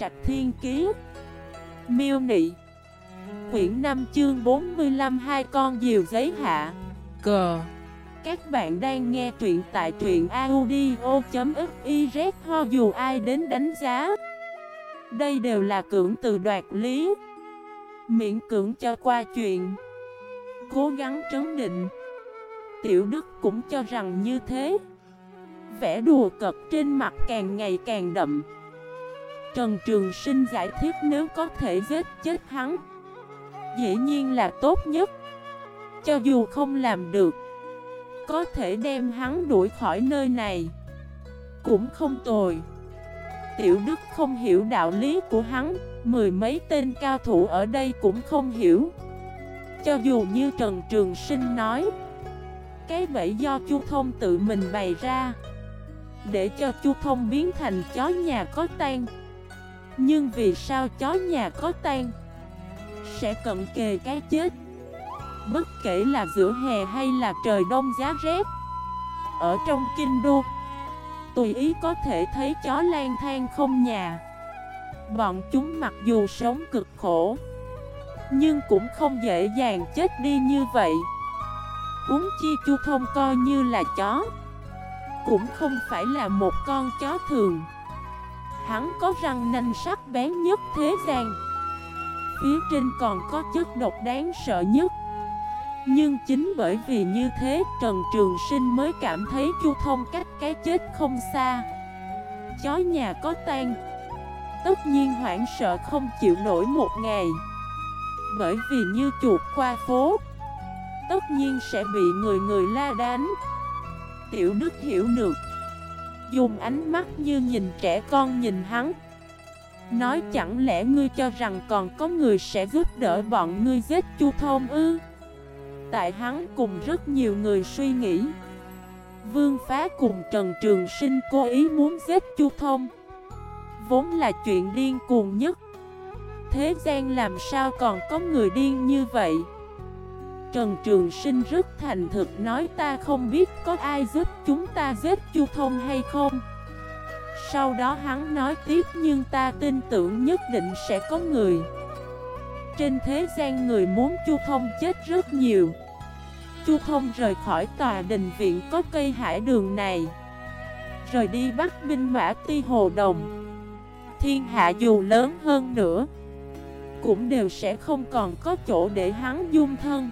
Trạch Thiên Kiế Miêu Nị. Quyển 5 chương 45 Hai con diều giấy hạ. Cờ Các bạn đang nghe truyện tại truyện audio.xyz Ho dù ai đến đánh giá. Đây đều là cưỡng từ đoạt lý. Miễn cưỡng cho qua chuyện. Cố gắng trấn định. Tiểu Đức cũng cho rằng như thế. Vẻ đùa cợt trên mặt càng ngày càng đậm. Trần Trường Sinh giải thích nếu có thể giết chết hắn. Dĩ nhiên là tốt nhất. Cho dù không làm được, Có thể đem hắn đuổi khỏi nơi này Cũng không tồi. Tiểu Đức không hiểu đạo lý của hắn, Mười mấy tên cao thủ ở đây cũng không hiểu. Cho dù như Trần Trường Sinh nói, Cái bẫy do Chu Thông tự mình bày ra, Để cho Chu Thông biến thành chó nhà có tan nhưng vì sao chó nhà có tan Sẽ cận kề cái chết. Bất kể là giữa hè hay là trời đông giá rét. Ở trong kinh đô, Tùy ý có thể thấy chó lang thang không nhà. Bọn chúng mặc dù sống cực khổ, Nhưng cũng không dễ dàng chết đi như vậy. Uống chi chu thông coi như là chó, Cũng không phải là một con chó thường. Hắn có răng nanh sắc bén nhất thế gian. Phía trên còn có chất độc đáng sợ nhất. Nhưng chính bởi vì như thế, Trần Trường Sinh mới cảm thấy Chu Thông cách cái chết không xa. Chó nhà có tan Tất nhiên hoảng sợ không chịu nổi một ngày. Bởi vì như chuột qua phố, Tất nhiên sẽ bị người người la đánh Tiểu Đức hiểu được. Dùng ánh mắt như nhìn trẻ con nhìn hắn. Nói chẳng lẽ ngươi cho rằng còn có người sẽ giúp đỡ bọn ngươi giết Chu thôn ư? Tại hắn cùng rất nhiều người suy nghĩ. Vương Phá cùng Trần Trường Sinh cố ý muốn giết Chu Thông. Vốn là chuyện điên cuồng nhất. Thế gian làm sao còn có người điên như vậy? Trần Trường Sinh rất thành thực nói ta không biết có ai giúp chúng ta giết Chu Thông hay không. Sau đó hắn nói tiếp nhưng ta tin tưởng nhất định sẽ có người. Trên thế gian người muốn Chu Thông chết rất nhiều. Chu Thông rời khỏi tòa đình viện có cây hải đường này, Rời đi bắt binh mã ti hồ đồng. Thiên hạ dù lớn hơn nữa, Cũng đều sẽ không còn có chỗ để hắn dung thân.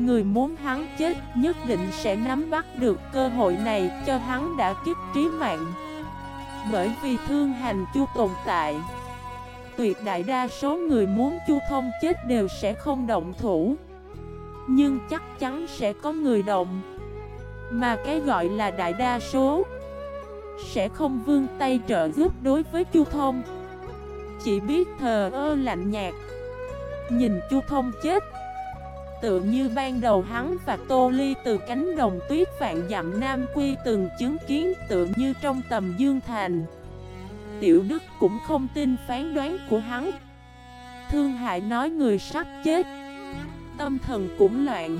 Người muốn hắn chết nhất định sẽ nắm bắt được cơ hội này cho hắn đã kiếp trí mạng. Bởi vì thương hành chu tồn tại, Tuyệt đại đa số người muốn chu thông chết đều sẽ không động thủ. Nhưng chắc chắn sẽ có người động. Mà cái gọi là đại đa số Sẽ không vương tay trợ giúp đối với chu thông. Chỉ biết thờ ơ lạnh nhạt, Nhìn chu thông chết Tự như ban đầu hắn và Tô Ly từ cánh đồng tuyết vạn dặm Nam Quy từng chứng kiến tự như trong tầm Dương Thành. Tiểu Đức cũng không tin phán đoán của hắn. Thương hại nói người sắp chết. Tâm thần cũng loạn.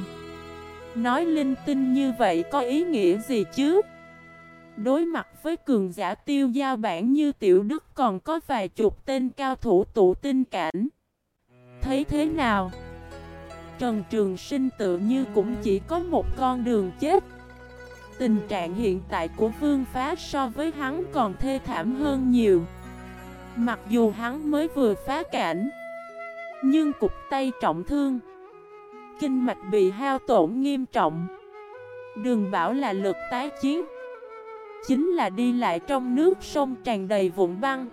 Nói linh tinh như vậy có ý nghĩa gì chứ? Đối mặt với cường giả tiêu giao bản như Tiểu Đức còn có vài chục tên cao thủ tụ tinh cảnh. Thấy thế nào? Trần Trường Sinh tự như cũng chỉ có một con đường chết. Tình trạng hiện tại của Vương Phá so với hắn còn thê thảm hơn nhiều. Mặc dù hắn mới vừa phá cảnh, Nhưng cục tay trọng thương, Kinh mạch bị hao tổn nghiêm trọng. Đừng bảo là lực tái chiến, Chính là đi lại trong nước sông tràn đầy vụn băng,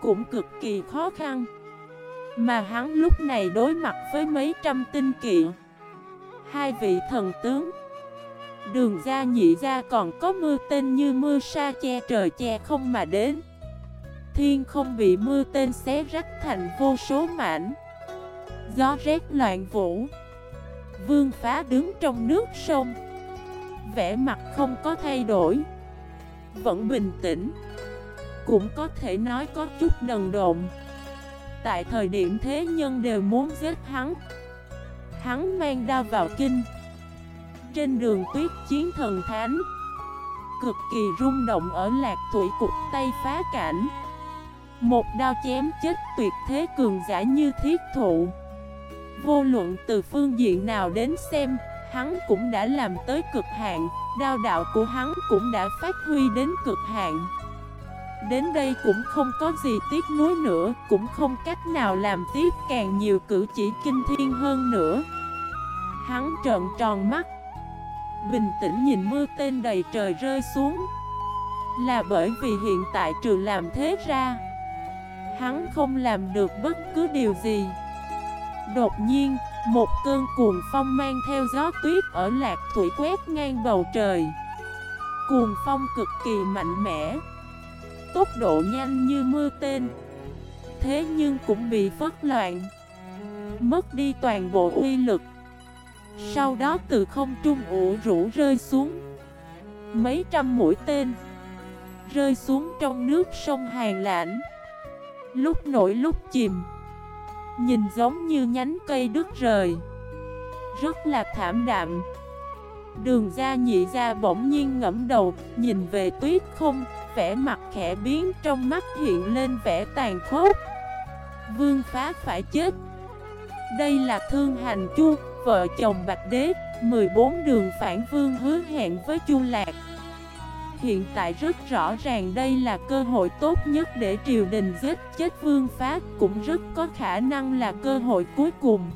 Cũng cực kỳ khó khăn mà hắn lúc này đối mặt với mấy trăm tinh kỵ. Hai vị thần tướng. Đường ra nhị ra còn có mưa tên như mưa sa che trời che không mà đến. Thiên không bị mưa tên xé rách thành vô số mảnh. Gió rét loạn vũ. Vương phá đứng trong nước sông. Vẻ mặt không có thay đổi. Vẫn bình tĩnh. Cũng có thể nói có chút đần độn Tại thời điểm thế nhân đều muốn giết hắn. Hắn mang đao vào kinh. Trên đường tuyết chiến thần thánh. Cực kỳ rung động ở lạc thủy cục Tây phá cảnh. Một đao chém chết tuyệt thế cường giả như thiết thụ. Vô luận từ phương diện nào đến xem, Hắn cũng đã làm tới cực hạn. Đao đạo của hắn cũng đã phát huy đến cực hạn. Đến đây cũng không có gì tiếc nuối nữa Cũng không cách nào làm tiếp càng nhiều cử chỉ kinh thiên hơn nữa. Hắn trợn tròn mắt. Bình tĩnh nhìn mưa tên đầy trời rơi xuống. Là bởi vì hiện tại trừ làm thế ra Hắn không làm được bất cứ điều gì. Đột nhiên, một cơn cuồng phong mang theo gió tuyết ở lạc thủy quét ngang bầu trời. Cuồng phong cực kỳ mạnh mẽ. Tốc độ nhanh như mưa tên. Thế nhưng cũng bị phất loạn. Mất đi toàn bộ uy lực. Sau đó từ không trung ủ rũ rơi xuống. Mấy trăm mũi tên Rơi xuống trong nước sông Hàn Lãnh. Lúc nổi lúc chìm. Nhìn giống như nhánh cây đứt rời. Rất là thảm đạm. Đường ra nhị ra bỗng nhiên ngẫm đầu, Nhìn về tuyết không, Vẻ mặt khẽ biến, trong mắt hiện lên vẻ tàn khốc. Vương phá phải chết. Đây là thương hành chu, Vợ chồng Bạch Đế 14 đường phản vương hứa hẹn với chu Lạc. Hiện tại rất rõ ràng đây là cơ hội tốt nhất để triều đình giết chết vương phá, Cũng rất có khả năng là cơ hội cuối cùng.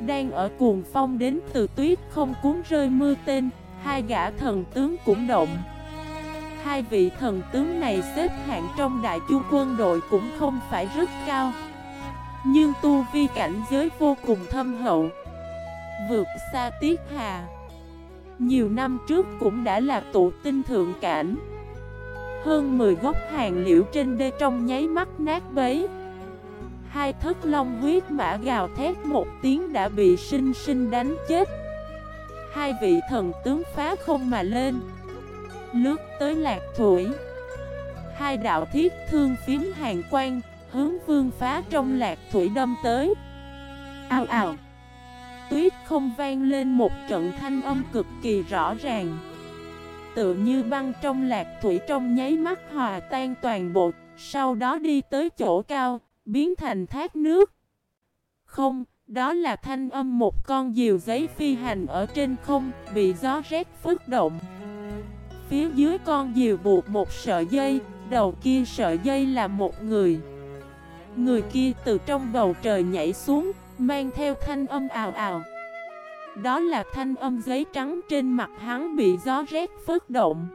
Đang ở cuồng phong đến từ tuyết không cuốn rơi mưa tên. Hai gã thần tướng cũng động. Hai vị thần tướng này xếp hạng trong đại chu quân đội cũng không phải rất cao. Nhưng tu vi cảnh giới vô cùng thâm hậu. Vượt xa tiết hà. Nhiều năm trước cũng đã là tụ tinh thượng cảnh. Hơn 10 gốc hàng liễu trên đê trong nháy mắt nát bấy. Hai thất long huyết mã gào thét một tiếng đã bị sinh sinh đánh chết. Hai vị thần tướng phá không mà lên. Lướt tới lạc thủy. Hai đạo thiết thương phím hàng quang Hướng vương phá trong lạc thủy đâm tới. Ao ào. Tuyết không vang lên một trận thanh âm cực kỳ rõ ràng. Tự như băng trong lạc thủy trong nháy mắt hòa tan toàn bộ Sau đó đi tới chỗ cao, biến thành thác nước. Không, đó là thanh âm một con diều giấy phi hành ở trên không, bị gió rét phức động. Phía dưới con diều buộc một sợi dây, đầu kia sợi dây là một người. Người kia từ trong bầu trời nhảy xuống, Mang theo thanh âm ào ào. Đó là thanh âm giấy trắng trên mặt hắn bị gió rét phất động.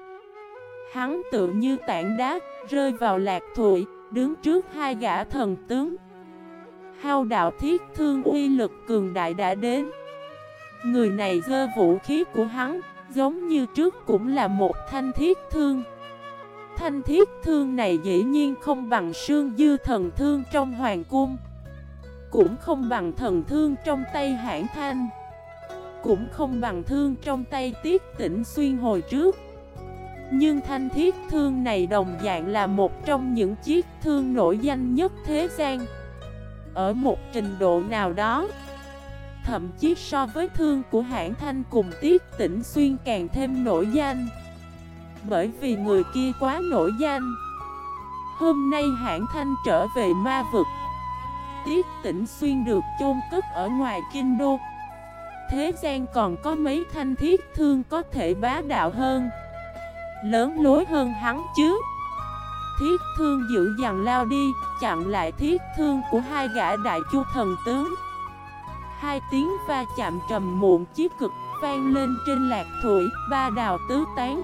Hắn tự như tảng đá rơi vào lạc thủy. Đứng trước hai gã thần tướng. Hao đạo thiết thương uy lực cường đại đã đến. Người này dơ vũ khí của hắn, Giống như trước cũng là một thanh thiết thương. Thanh thiết thương này dĩ nhiên không bằng sương dư thần thương trong hoàng cung, cũng không bằng thần thương trong tay hãng thanh, Cũng không bằng thương trong tay tiết tỉnh xuyên hồi trước. Nhưng thanh thiết thương này đồng dạng là một trong những chiếc thương nổi danh nhất thế gian. Ở một trình độ nào đó, Thậm chí so với thương của hãng thanh cùng tiết tỉnh xuyên càng thêm nổi danh. Bởi vì người kia quá nổi danh. Hôm nay hãng thanh trở về ma vực, Tiết tỉnh xuyên được chôn cất ở ngoài kinh đô. Thế gian còn có mấy thanh thiết thương có thể bá đạo hơn. Lớn lối hơn hắn chứ. Thiết thương dữ dằn lao đi Chặn lại thiết thương của hai gã đại chu thần tướng. Hai tiếng va chạm trầm muộn chí cực vang lên trên lạc thủy Ba đào tứ tán.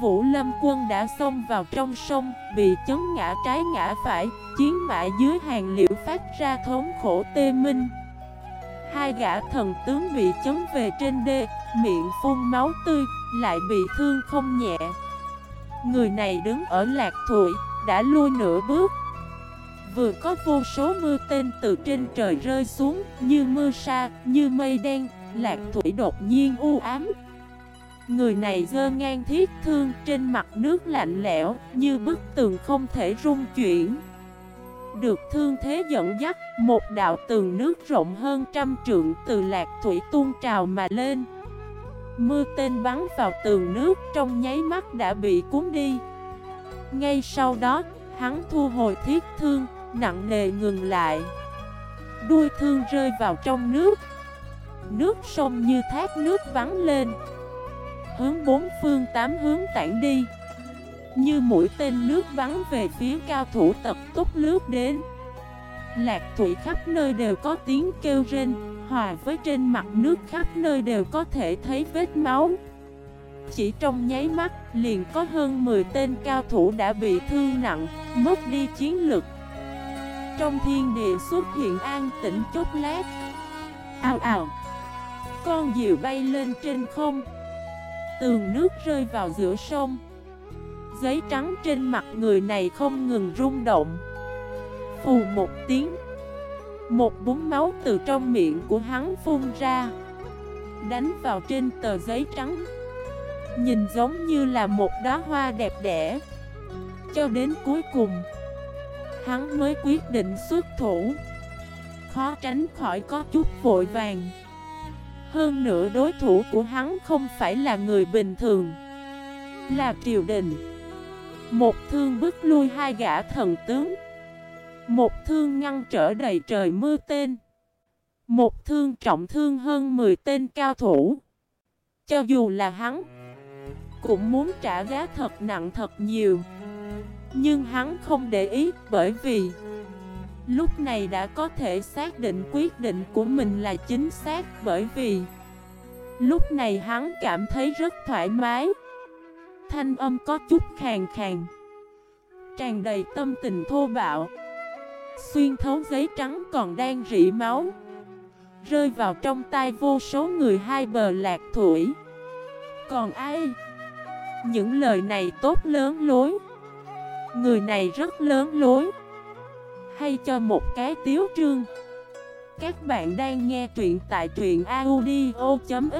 Vũ Lâm quân đã xông vào trong sông, bị chấn ngã trái ngã phải, chiến mã dưới hàng liễu phát ra thống khổ tê minh. Hai gã thần tướng bị chấn về trên đê, miệng phun máu tươi, lại bị thương không nhẹ. Người này đứng ở lạc thụy, đã lui nửa bước. Vừa có vô số mưa tên từ trên trời rơi xuống, như mưa sa, như mây đen, lạc thủy đột nhiên u ám. Người này dơ ngang thiết thương trên mặt nước lạnh lẽo Như bức tường không thể rung chuyển Được thương thế dẫn dắt Một đạo tường nước rộng hơn trăm trượng từ lạc thủy tuôn trào mà lên Mưa tên bắn vào tường nước trong nháy mắt đã bị cuốn đi. Ngay sau đó Hắn thu hồi thiết thương, nặng nề ngừng lại. Đuôi thương rơi vào trong nước. Nước sông như thác nước vắng lên. Hướng bốn phương tám hướng tản đi. Như mũi tên nước vắng về phía cao thủ tập túc lướt đến. Lạc thủy khắp nơi đều có tiếng kêu rên. Hòa với trên mặt nước khắp nơi đều có thể thấy vết máu. Chỉ trong nháy mắt, liền có hơn 10 tên cao thủ đã bị thương nặng, Mất đi chiến lực. Trong thiên địa xuất hiện an tĩnh chốc lát. Ào ào. Con diều bay lên trên không. Tường nước rơi vào giữa sông. Giấy trắng trên mặt người này không ngừng rung động. Phù một tiếng. Một búng máu từ trong miệng của hắn phun ra, Đánh vào trên tờ giấy trắng. Nhìn giống như là một đóa hoa đẹp đẽ. Cho đến cuối cùng, Hắn mới quyết định xuất thủ. Khó tránh khỏi có chút vội vàng. Hơn nữa đối thủ của hắn không phải là người bình thường, Là triều đình. Một thương bức lui hai gã thần tướng một thương ngăn trở đầy trời mưa tên. Một thương trọng thương hơn 10 tên cao thủ. Cho dù là hắn, cũng muốn trả giá thật nặng thật nhiều. Nhưng hắn không để ý bởi vì Lúc này đã có thể xác định quyết định của mình là chính xác bởi vì Lúc này hắn cảm thấy rất thoải mái Thanh âm có chút khàn khàn Tràn đầy tâm tình thô bạo Xuyên thấu giấy trắng còn đang rỉ máu. Rơi vào trong tay vô số người hai bờ lạc thủy. Còn ai? Những lời này tốt lớn lối. Người này rất lớn lối. Hay cho một cái tiếu trương. Các bạn đang nghe truyện tại truyện audio.fif